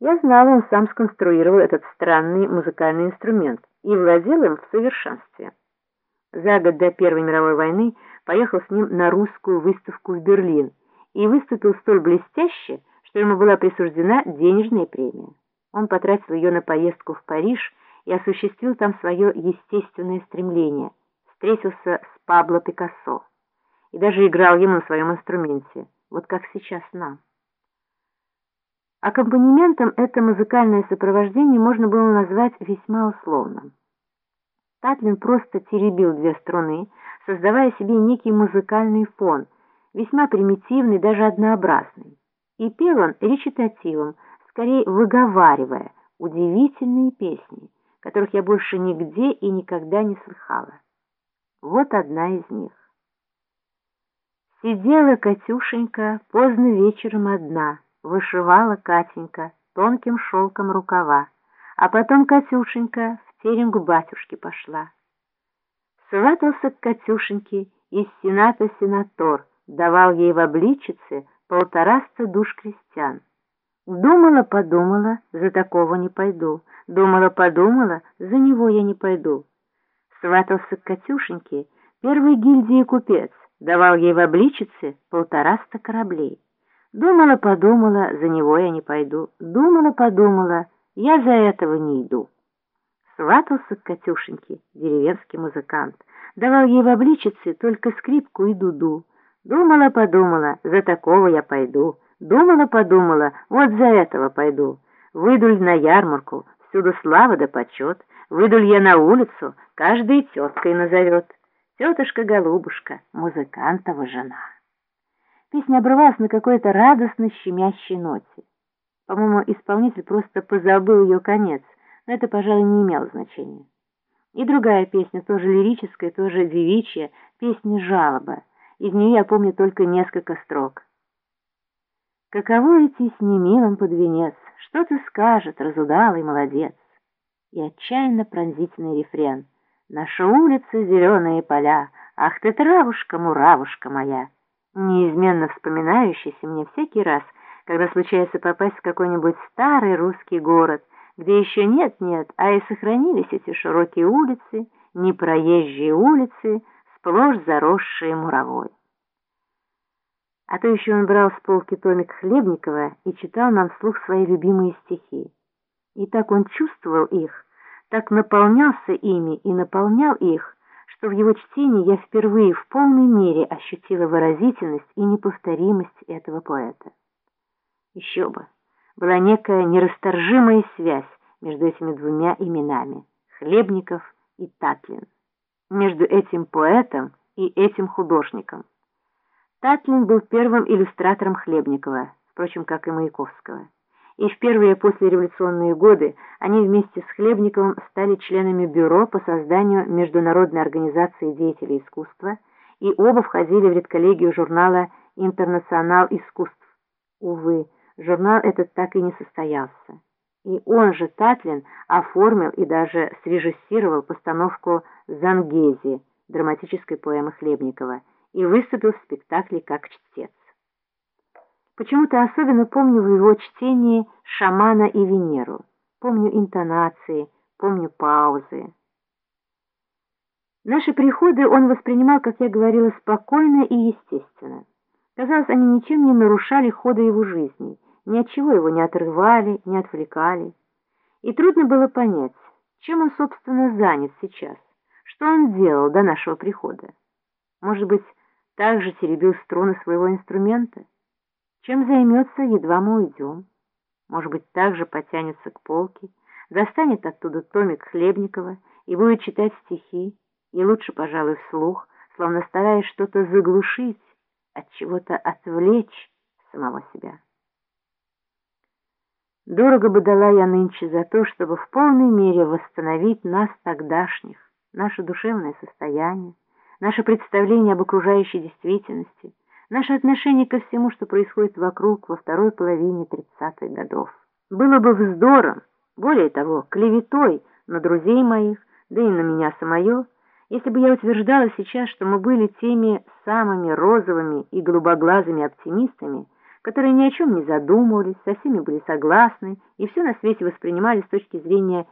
Я знал, он сам сконструировал этот странный музыкальный инструмент и владел им в совершенстве. За год до Первой мировой войны поехал с ним на русскую выставку в Берлин и выступил столь блестяще, что ему была присуждена денежная премия. Он потратил ее на поездку в Париж и осуществил там свое естественное стремление, встретился с Пабло Пикассо и даже играл ему на своем инструменте, вот как сейчас нам. Аккомпанементом это музыкальное сопровождение можно было назвать весьма условным. Татлин просто теребил две струны, создавая себе некий музыкальный фон, весьма примитивный, даже однообразный. И пел он речитативом, скорее выговаривая удивительные песни, которых я больше нигде и никогда не слыхала. Вот одна из них. Сидела Катюшенька поздно вечером одна, вышивала Катенька тонким шелком рукава, а потом Катюшенька в терем к батюшке пошла. Сватался к Катюшеньке из сената сенатор, давал ей в обличице полтораста душ крестьян. Думала-подумала, за такого не пойду, думала-подумала, за него я не пойду. Сватался к Катюшеньке первый гильдии купец, давал ей в обличице полтораста кораблей. Думала-подумала, за него я не пойду. Думала-подумала, я за этого не иду. Сватался к Катюшеньке деревенский музыкант. Давал ей в обличице только скрипку и дуду. Думала-подумала, за такого я пойду. Думала-подумала, вот за этого пойду. Выдуль на ярмарку, всюду слава да почет. Выдуль я на улицу, каждой теткой назовет. Тетушка-голубушка, музыкантова жена. Песня обрывалась на какой-то радостно щемящей ноте. По-моему, исполнитель просто позабыл ее конец, но это, пожалуй, не имело значения. И другая песня, тоже лирическая, тоже девичья, песня «Жалоба». Из нее я помню только несколько строк. «Каково идти с немилым под венец? Что ты скажет, разудалый молодец?» И отчаянно пронзительный рефрен. «Наша улица, зеленые поля, ах ты, травушка, муравушка моя!» Неизменно вспоминающийся мне всякий раз, когда случается попасть в какой-нибудь старый русский город, где еще нет-нет, а и сохранились эти широкие улицы, непроезжие улицы, сплошь заросшие муровой. А то еще он брал с полки томик Хлебникова и читал нам вслух свои любимые стихи. И так он чувствовал их, так наполнялся ими и наполнял их, что в его чтении я впервые в полной мере ощутила выразительность и неповторимость этого поэта. Еще бы, была некая нерасторжимая связь между этими двумя именами — Хлебников и Татлин, между этим поэтом и этим художником. Татлин был первым иллюстратором Хлебникова, впрочем, как и Маяковского и в первые послереволюционные годы они вместе с Хлебниковым стали членами бюро по созданию Международной организации деятелей искусства и оба входили в редколлегию журнала «Интернационал искусств». Увы, журнал этот так и не состоялся. И он же, Татлин, оформил и даже срежиссировал постановку «Зангези» драматической поэмы Хлебникова и выступил в спектакле как чтец. Почему-то особенно помню в его чтении «Шамана и Венеру». Помню интонации, помню паузы. Наши приходы он воспринимал, как я говорила, спокойно и естественно. Казалось, они ничем не нарушали хода его жизни, ни от чего его не отрывали, не отвлекали. И трудно было понять, чем он, собственно, занят сейчас, что он делал до нашего прихода. Может быть, также теребил струны своего инструмента? Чем займется, едва мы уйдем. Может быть, также потянется к полке, достанет оттуда томик Хлебникова и будет читать стихи, и лучше, пожалуй, вслух, словно стараясь что-то заглушить, от чего-то отвлечь самого себя. Дорого бы дала я нынче за то, чтобы в полной мере восстановить нас тогдашних, наше душевное состояние, наше представление об окружающей действительности, наше отношение ко всему, что происходит вокруг во второй половине 30-х годов. Было бы вздором, более того, клеветой на друзей моих, да и на меня самое, если бы я утверждала сейчас, что мы были теми самыми розовыми и голубоглазыми оптимистами, которые ни о чем не задумывались, со всеми были согласны и все на свете воспринимали с точки зрения